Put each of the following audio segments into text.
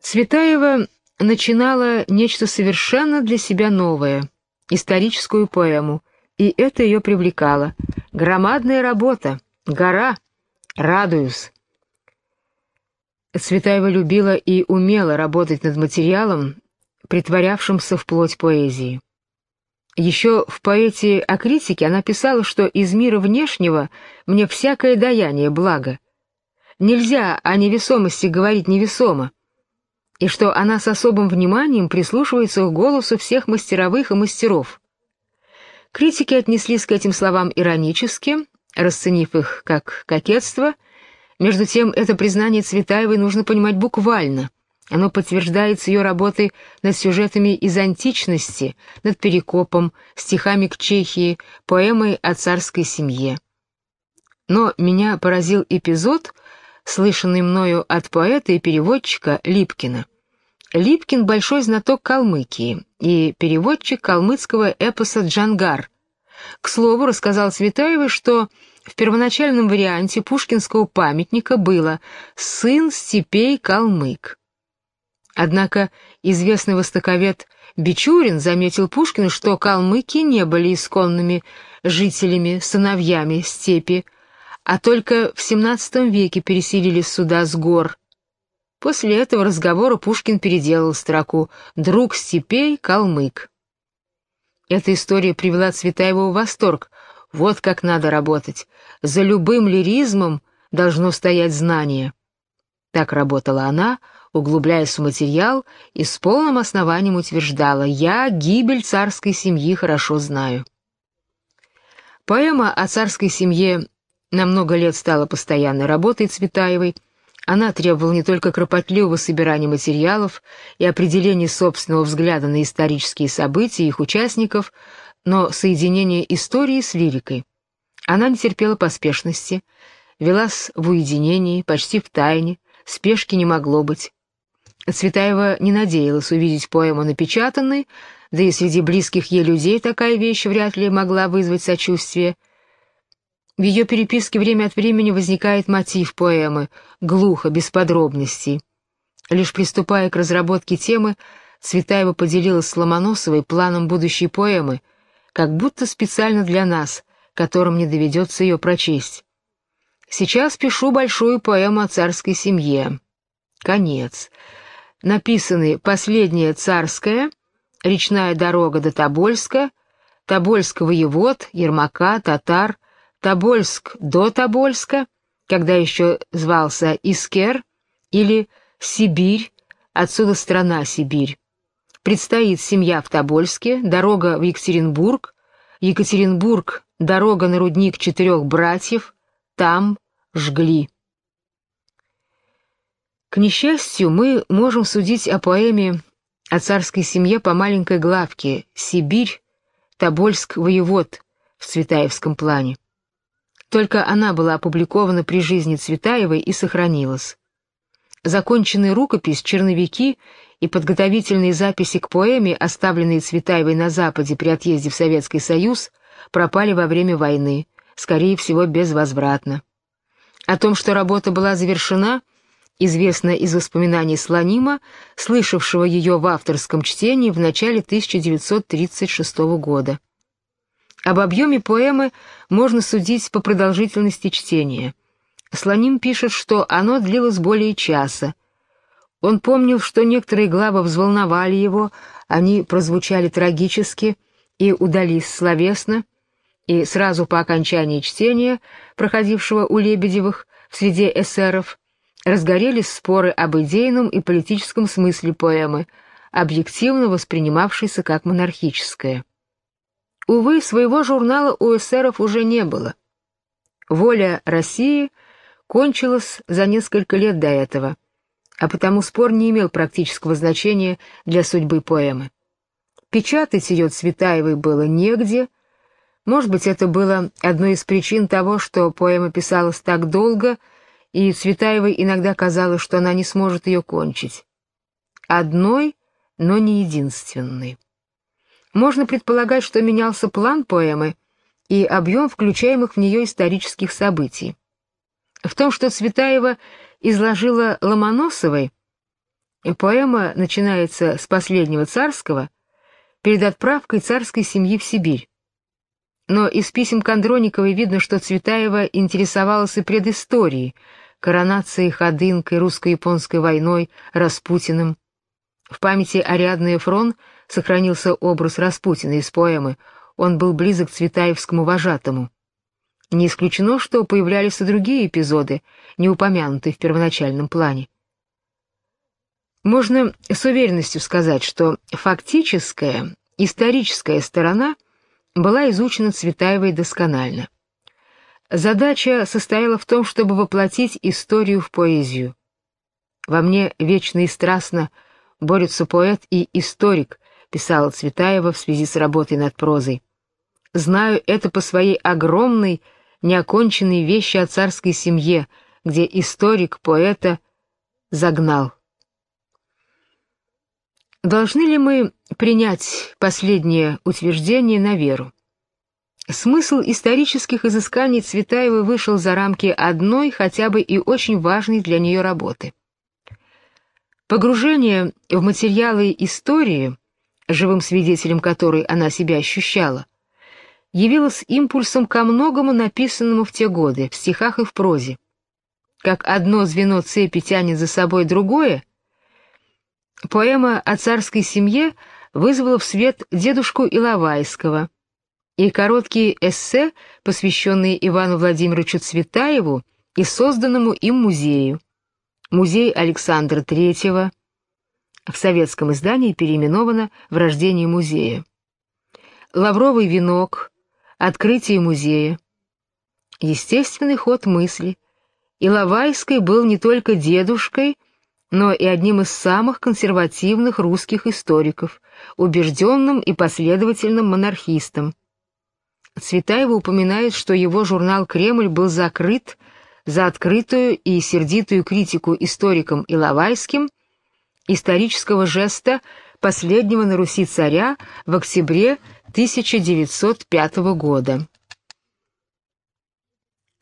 Цветаева начинала нечто совершенно для себя новое, историческую поэму, и это ее привлекало. Громадная работа, гора, радуюсь. Цветаева любила и умела работать над материалом, притворявшимся в плоть поэзии. Еще в поэте о критике она писала, что из мира внешнего мне всякое даяние благо. Нельзя о невесомости говорить невесомо, и что она с особым вниманием прислушивается к голосу всех мастеровых и мастеров. Критики отнеслись к этим словам иронически, расценив их как кокетство. Между тем, это признание Цветаевой нужно понимать буквально — оно подтверждается ее работой над сюжетами из античности, над Перекопом, стихами к Чехии, поэмой о царской семье. Но меня поразил эпизод, слышанный мною от поэта и переводчика Липкина. Липкин — большой знаток Калмыкии и переводчик калмыцкого эпоса «Джангар». К слову, рассказал Цветаевой, что в первоначальном варианте пушкинского памятника было «Сын степей калмык». Однако известный востоковед Бичурин заметил Пушкину, что калмыки не были исконными жителями, сыновьями степи, а только в XVII веке переселились сюда с гор. После этого разговора Пушкин переделал строку «Друг степей — калмык». Эта история привела Цветаева в восторг. Вот как надо работать. За любым лиризмом должно стоять знание. Так работала она, углубляясь в материал, и с полным основанием утверждала «Я гибель царской семьи хорошо знаю». Поэма о царской семье на много лет стала постоянной работой Цветаевой. Она требовала не только кропотливого собирания материалов и определения собственного взгляда на исторические события и их участников, но соединения истории с лирикой. Она не терпела поспешности, велась в уединении, почти в тайне, спешки не могло быть. Цветаева не надеялась увидеть поэму напечатанной, да и среди близких ей людей такая вещь вряд ли могла вызвать сочувствие. В ее переписке время от времени возникает мотив поэмы, глухо, без подробностей. Лишь приступая к разработке темы, Цветаева поделилась с Ломоносовой планом будущей поэмы, как будто специально для нас, которым не доведется ее прочесть. Сейчас пишу большую поэму о царской семье. Конец написаны «Последняя царская», «Речная дорога до Тобольска», «Тобольск воевод», «Ермака», «Татар», «Тобольск до Тобольска», когда еще звался Искер, или «Сибирь», отсюда страна Сибирь. Предстоит семья в Тобольске, дорога в Екатеринбург, Екатеринбург, дорога на рудник четырех братьев, там жгли. К несчастью, мы можем судить о поэме о царской семье по маленькой главке «Сибирь, Тобольск, воевод» в Цветаевском плане. Только она была опубликована при жизни Цветаевой и сохранилась. Законченная рукопись, черновики и подготовительные записи к поэме, оставленные Цветаевой на Западе при отъезде в Советский Союз, пропали во время войны, скорее всего, безвозвратно. О том, что работа была завершена, известно из воспоминаний Слонима, слышавшего ее в авторском чтении в начале 1936 года. Об объеме поэмы можно судить по продолжительности чтения. Слоним пишет, что оно длилось более часа. Он помнил, что некоторые главы взволновали его, они прозвучали трагически и удались словесно, и сразу по окончании чтения, проходившего у Лебедевых в среде эсеров, разгорелись споры об идейном и политическом смысле поэмы, объективно воспринимавшейся как монархическая. Увы, своего журнала у эсеров уже не было. «Воля России» кончилась за несколько лет до этого, а потому спор не имел практического значения для судьбы поэмы. Печатать ее Цветаевой было негде, может быть, это было одной из причин того, что поэма писалась так долго — и Цветаевой иногда казалось, что она не сможет ее кончить. Одной, но не единственной. Можно предполагать, что менялся план поэмы и объем включаемых в нее исторических событий. В том, что Цветаева изложила Ломоносовой, Поэма начинается с последнего царского перед отправкой царской семьи в Сибирь. Но из писем Кондрониковой видно, что Цветаева интересовалась и предысторией, коронацией Ходынкой, русско-японской войной, Распутиным. В памяти Ариадны Фрон сохранился образ Распутина из поэмы, он был близок к Цветаевскому вожатому. Не исключено, что появлялись и другие эпизоды, не упомянутые в первоначальном плане. Можно с уверенностью сказать, что фактическая, историческая сторона была изучена Цветаевой досконально. Задача состояла в том, чтобы воплотить историю в поэзию. Во мне вечно и страстно борются поэт и историк, писала Цветаева в связи с работой над прозой. Знаю это по своей огромной, неоконченной вещи о царской семье, где историк поэта загнал. Должны ли мы принять последнее утверждение на веру? Смысл исторических изысканий Цветаева вышел за рамки одной, хотя бы и очень важной для нее работы. Погружение в материалы истории, живым свидетелем которой она себя ощущала, явилось импульсом ко многому написанному в те годы, в стихах и в прозе. Как одно звено цепи тянет за собой другое, Поэма о царской семье вызвала в свет дедушку Иловайского, и короткие эссе, посвященные Ивану Владимировичу Цветаеву и созданному им музею. Музей Александра III в советском издании переименовано в «Рождение музея». «Лавровый венок», «Открытие музея». Естественный ход мысли. Иловайский был не только дедушкой, но и одним из самых консервативных русских историков, убежденным и последовательным монархистом. Цветаева упоминает, что его журнал «Кремль» был закрыт за открытую и сердитую критику историком Иловайским исторического жеста последнего на Руси царя в октябре 1905 года.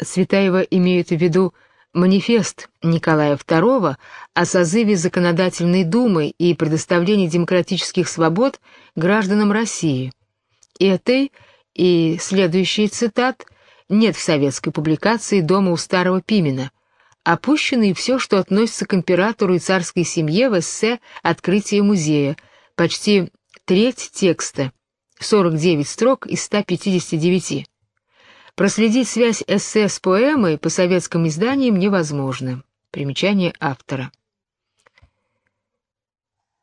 Цветаева имеет в виду манифест Николая II о созыве Законодательной Думы и предоставлении демократических свобод гражданам России. Этой и следующий цитат нет в советской публикации «Дома у старого Пимена», опущено и все, что относится к императору и царской семье в эссе «Открытие музея», почти треть текста, 49 строк из 159. Проследить связь эссе с поэмой по советским изданиям невозможно. Примечание автора.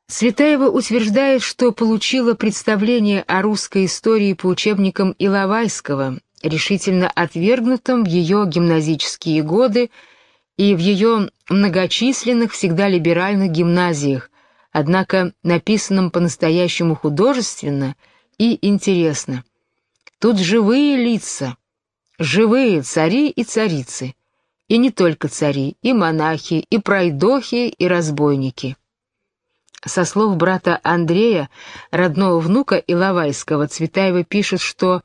Светаева утверждает, что получила представление о русской истории по учебникам Иловайского, решительно отвергнутым в ее гимназические годы и в ее многочисленных, всегда либеральных гимназиях, однако написанном по-настоящему художественно и интересно. Тут живые лица, живые цари и царицы, и не только цари, и монахи, и пройдохи, и разбойники. Со слов брата Андрея, родного внука Иловайского, Цветаева пишет, что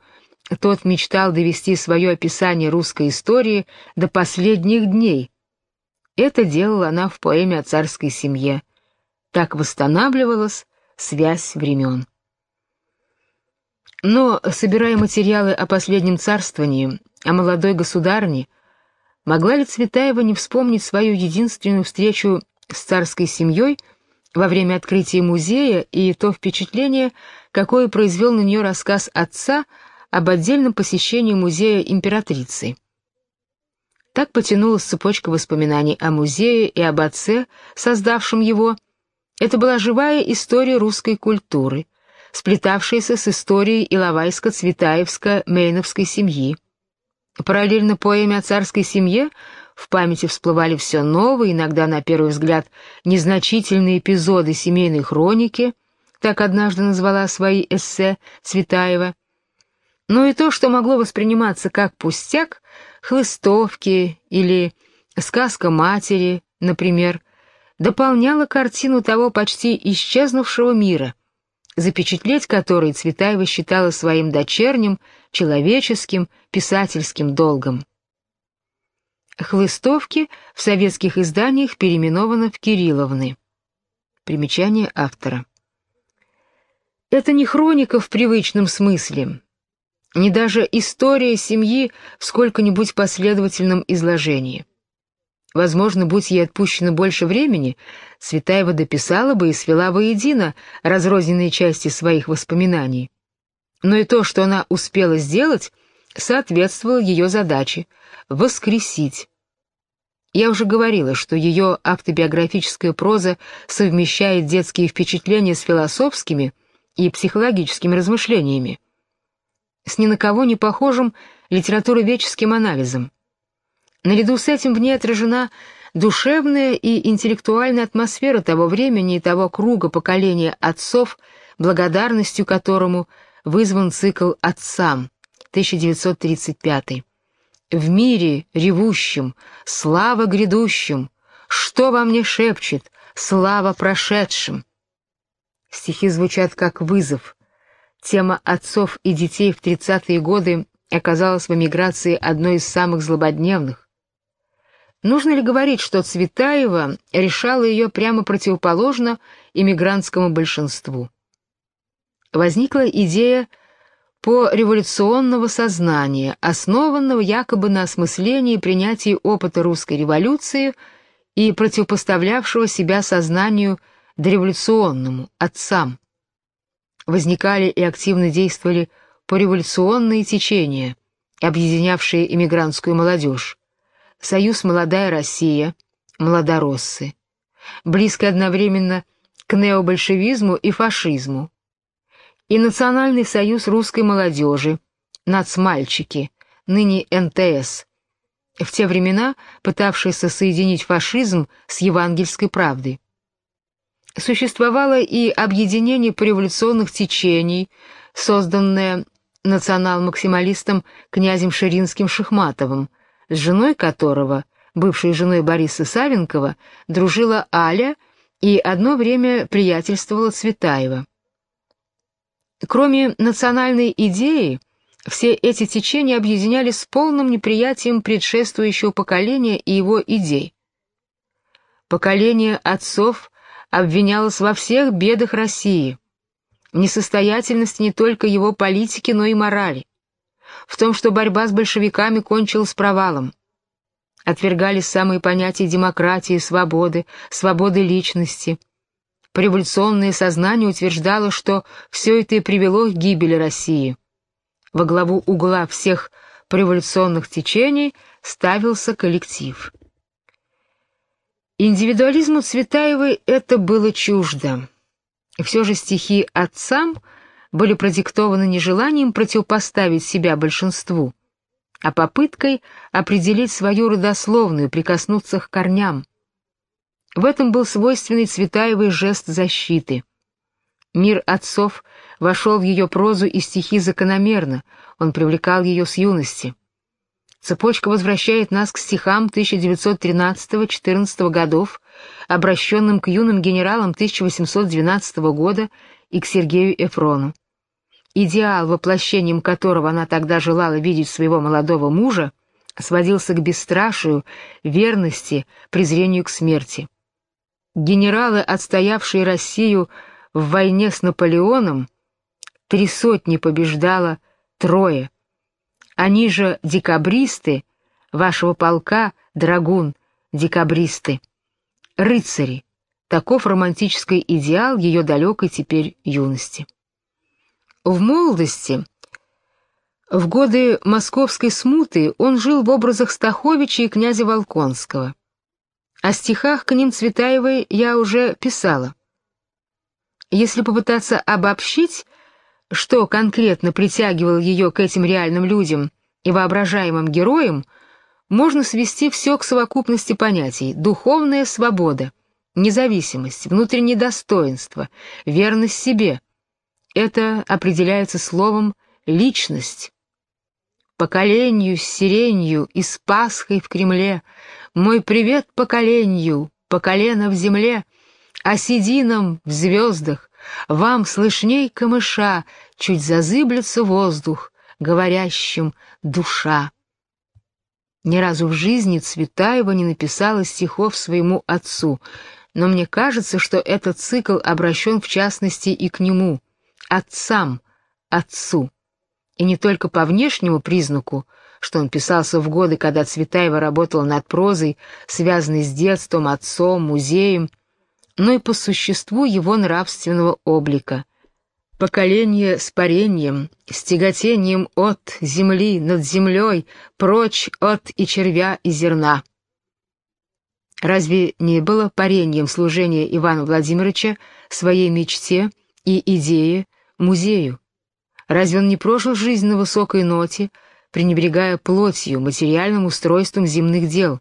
тот мечтал довести свое описание русской истории до последних дней. Это делала она в поэме о царской семье. Так восстанавливалась связь времен. Но, собирая материалы о последнем царствовании, о молодой государне, могла ли Цветаева не вспомнить свою единственную встречу с царской семьей во время открытия музея и то впечатление, какое произвел на нее рассказ отца об отдельном посещении музея императрицы. Так потянулась цепочка воспоминаний о музее и об отце, создавшем его. Это была живая история русской культуры, сплетавшаяся с историей Иловайско-Цветаевско-Мейновской семьи. Параллельно поэме о царской семье в памяти всплывали все новые, иногда на первый взгляд незначительные эпизоды семейной хроники, так однажды назвала свои эссе Цветаева, но и то, что могло восприниматься как пустяк, хлыстовки или сказка матери, например, дополняло картину того почти исчезнувшего мира, запечатлеть который Цветаева считала своим дочерним, человеческим, писательским долгом. Хлыстовки в советских изданиях переименованы в Кирилловны. Примечание автора. Это не хроника в привычном смысле, не даже история семьи в сколько-нибудь последовательном изложении. Возможно, будь ей отпущено больше времени, Светаева дописала бы и свела воедино разрозненные части своих воспоминаний. Но и то, что она успела сделать, соответствовало ее задаче — воскресить. Я уже говорила, что ее автобиографическая проза совмещает детские впечатления с философскими и психологическими размышлениями, с ни на кого не похожим литературоведческим анализом. Наряду с этим в ней отражена душевная и интеллектуальная атмосфера того времени и того круга поколения отцов, благодарностью которому вызван цикл «Отцам» 1935. «В мире ревущем, слава грядущим, что во мне шепчет, слава прошедшим». Стихи звучат как вызов. Тема отцов и детей в 30-е годы оказалась в эмиграции одной из самых злободневных. Нужно ли говорить, что Цветаева решала ее прямо противоположно иммигрантскому большинству? Возникла идея по революционного сознания, основанного якобы на осмыслении и принятии опыта русской революции и противопоставлявшего себя сознанию дореволюционному, отцам. Возникали и активно действовали пореволюционные течения, объединявшие иммигрантскую молодежь. Союз «Молодая Россия», «Молодороссы», близко одновременно к необольшевизму и фашизму, и Национальный союз русской молодежи, нацмальчики, ныне НТС, в те времена пытавшийся соединить фашизм с евангельской правдой. Существовало и объединение пореволюционных течений, созданное национал-максималистом князем Ширинским-Шахматовым, с женой которого, бывшей женой Бориса Савенкова, дружила Аля и одно время приятельствовала Цветаева. Кроме национальной идеи, все эти течения объединялись с полным неприятием предшествующего поколения и его идей. Поколение отцов обвинялось во всех бедах России, в несостоятельности не только его политики, но и морали в том, что борьба с большевиками кончилась провалом. Отвергались самые понятия демократии, свободы, свободы личности. Революционное сознание утверждало, что все это и привело к гибели России. Во главу угла всех революционных течений ставился коллектив. Индивидуализму Цветаевой это было чуждо. Все же стихи отцам — были продиктованы не желанием противопоставить себя большинству, а попыткой определить свою родословную, прикоснуться к корням. В этом был свойственный Цветаевой жест защиты. Мир отцов вошел в ее прозу и стихи закономерно, он привлекал ее с юности. Цепочка возвращает нас к стихам 1913-14 годов, обращенным к юным генералам 1812 года и к Сергею Эфрону идеал, воплощением которого она тогда желала видеть своего молодого мужа, сводился к бесстрашию, верности, презрению к смерти. Генералы, отстоявшие Россию в войне с Наполеоном, три сотни побеждало трое. Они же декабристы, вашего полка, драгун, декабристы, рыцари. Таков романтический идеал ее далекой теперь юности. В молодости, в годы московской смуты, он жил в образах Стаховича и князя Волконского. О стихах к ним Цветаевой я уже писала. Если попытаться обобщить, что конкретно притягивало ее к этим реальным людям и воображаемым героям, можно свести все к совокупности понятий: духовная свобода, независимость, внутреннее достоинство, верность себе — это определяется словом «личность». Поколению с сиренью и с Пасхой в Кремле, Мой привет поколению, по колено в земле, сединам в звездах, вам слышней камыша Чуть зазыблется воздух, говорящим «душа». Ни разу в жизни Цветаева не написала стихов своему отцу, но мне кажется, что этот цикл обращен в частности и к нему, отцам, отцу. И не только по внешнему признаку, что он писался в годы, когда Цветаева работала над прозой, связанной с детством, отцом, музеем, но и по существу его нравственного облика. Поколение с парением, с тяготением от земли над землей, прочь от и червя, и зерна. Разве не было парением служения Ивана Владимировича своей мечте и идее музею? Разве он не прожил жизнь на высокой ноте, пренебрегая плотью, материальным устройством земных дел?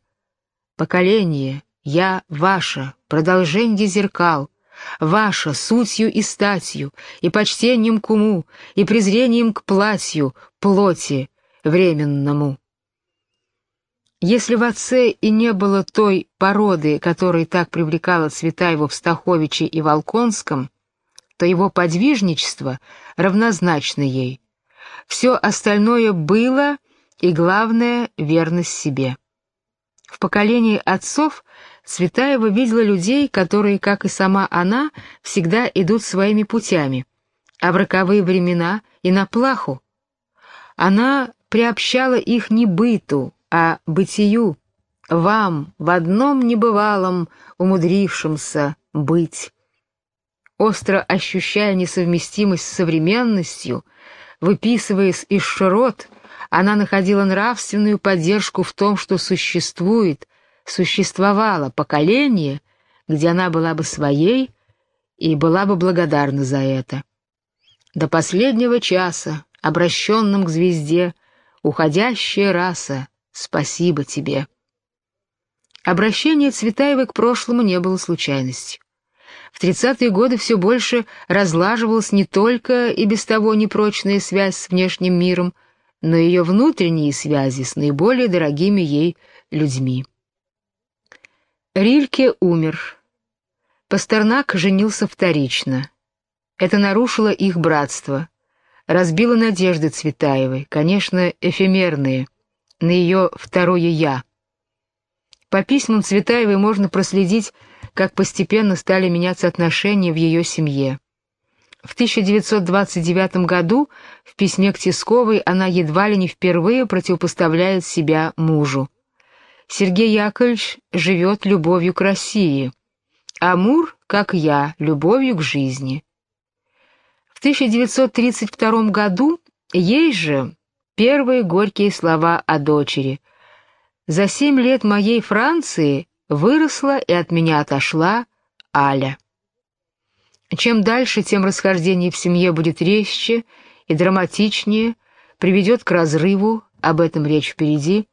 Поколение, я ваше, продолжение зеркал, ваша сутью и статью, и почтением к уму, и презрением к платью, плоти временному. Если в отце и не было той породы, которая так привлекала Цветаева в Стаховиче и Волконском, то его подвижничество равнозначно ей. Все остальное было, и главное — верность себе. В поколении отцов Цветаева видела людей, которые, как и сама она, всегда идут своими путями, а в роковые времена и на плаху. Она приобщала их не быту, а бытию, вам, в одном небывалом, умудрившемся быть остро ощущая несовместимость с современностью, выписываясь из широт, она находила нравственную поддержку в том, что существует, существовало поколение, где она была бы своей и была бы благодарна за это. До последнего часа, обращенным к звезде, уходящая раса, спасибо тебе. Обращение Цветаевой к прошлому не было случайностью. В 30-е годы все больше разлаживалась не только и без того непрочная связь с внешним миром, и ее внутренние связи с наиболее дорогими ей людьми. Рильке умер. Пастернак женился вторично. Это нарушило их братство, разбило надежды Цветаевой, конечно, эфемерные, на ее второе «я». По письмам Цветаевой можно проследить как постепенно стали меняться отношения в ее семье. В 1929 году в письме к Тисковой она едва ли не впервые противопоставляет себя мужу. Сергей Яковлевич живет любовью к России, а Мур, как я, любовью к жизни. В 1932 году ей же первые горькие слова о дочери. «За семь лет моей Франции Выросла и от меня отошла Аля. Чем дальше, тем расхождение в семье будет резче и драматичнее, приведет к разрыву, об этом речь впереди.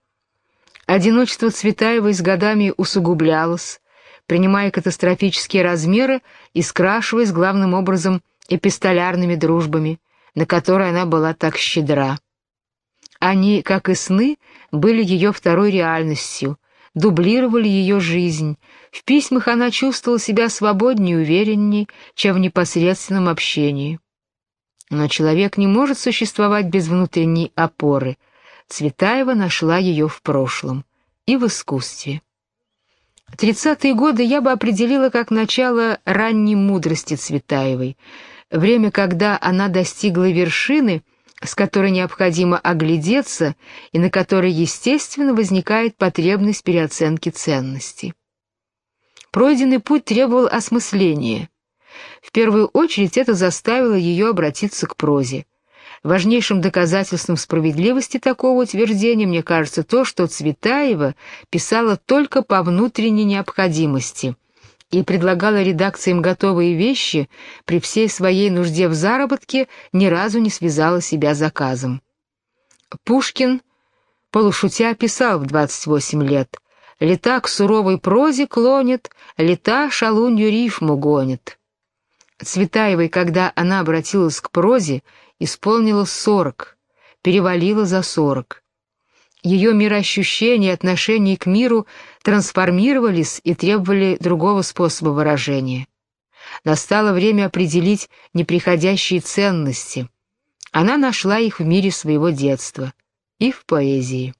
Одиночество Цветаевой с годами усугублялось, принимая катастрофические размеры и скрашиваясь главным образом эпистолярными дружбами, на которые она была так щедра. Они, как и сны, были ее второй реальностью, дублировали ее жизнь. В письмах она чувствовала себя свободнее и увереннее, чем в непосредственном общении. Но человек не может существовать без внутренней опоры. Цветаева нашла ее в прошлом и в искусстве. Тридцатые годы я бы определила как начало ранней мудрости Цветаевой, время, когда она достигла вершины — с которой необходимо оглядеться и на которой, естественно, возникает потребность переоценки ценностей. Пройденный путь требовал осмысления. В первую очередь это заставило ее обратиться к прозе. Важнейшим доказательством справедливости такого утверждения мне кажется то, что Цветаева писала только по внутренней необходимости – и предлагала редакциям готовые вещи, при всей своей нужде в заработке ни разу не связала себя заказом. Пушкин, полушутя, писал в 28 лет «Лета к суровой прозе клонит, лета шалунью рифму гонит». Цветаевой, когда она обратилась к прозе, исполнила сорок, перевалила за сорок. Ее мироощущение и отношение к миру трансформировались и требовали другого способа выражения. Настало время определить неприходящие ценности. Она нашла их в мире своего детства и в поэзии.